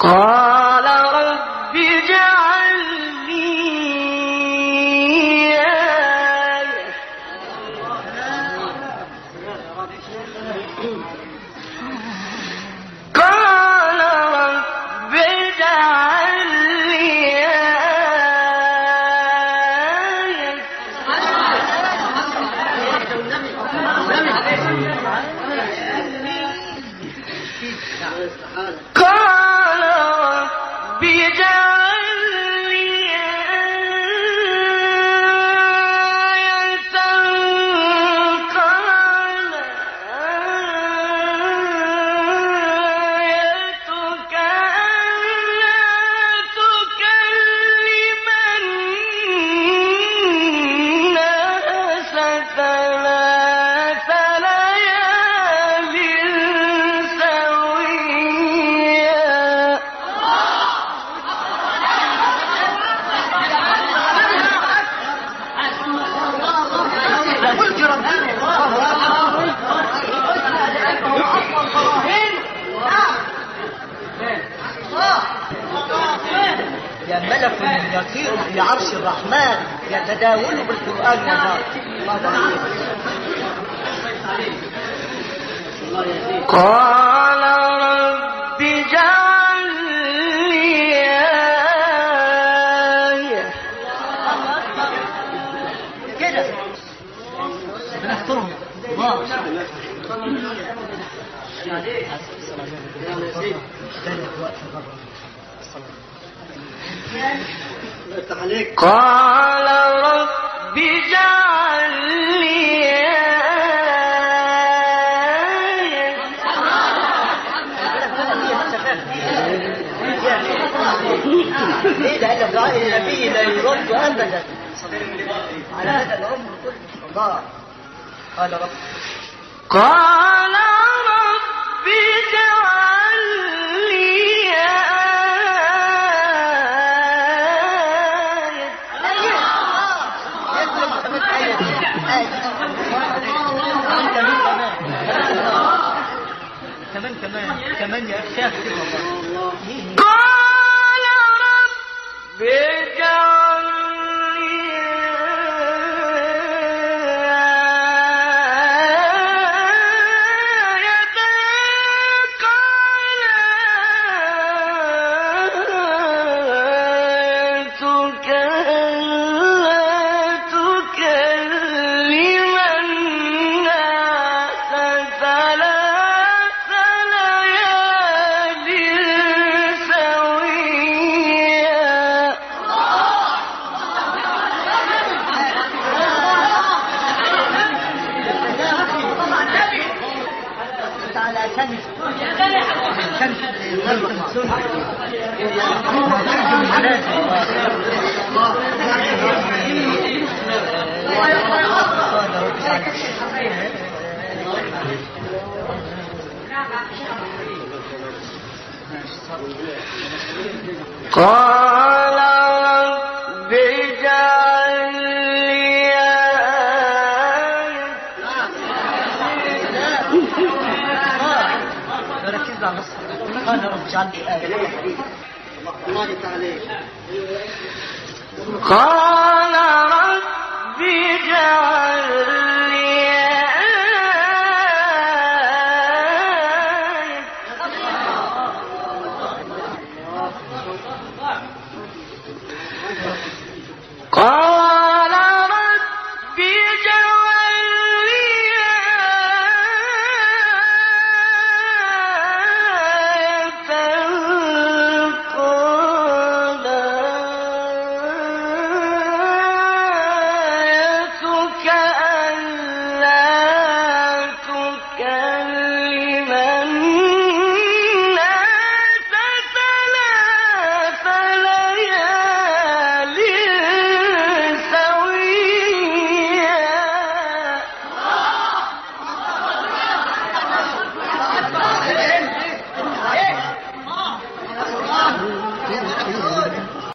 قال رب اجعل لي آية. قال رب اجعل لي آية رب ملك يطير في عرش الرحمن يتداول بالقرآن والنار. قال رب اجعل لي آية. كده. بنحترم الله قال رب اجعل لي إيه ده قال رب قال رب اجعل كمان كمان كمان يا شيخ والله. على كنز كنز قال رب قال رب اجعل لي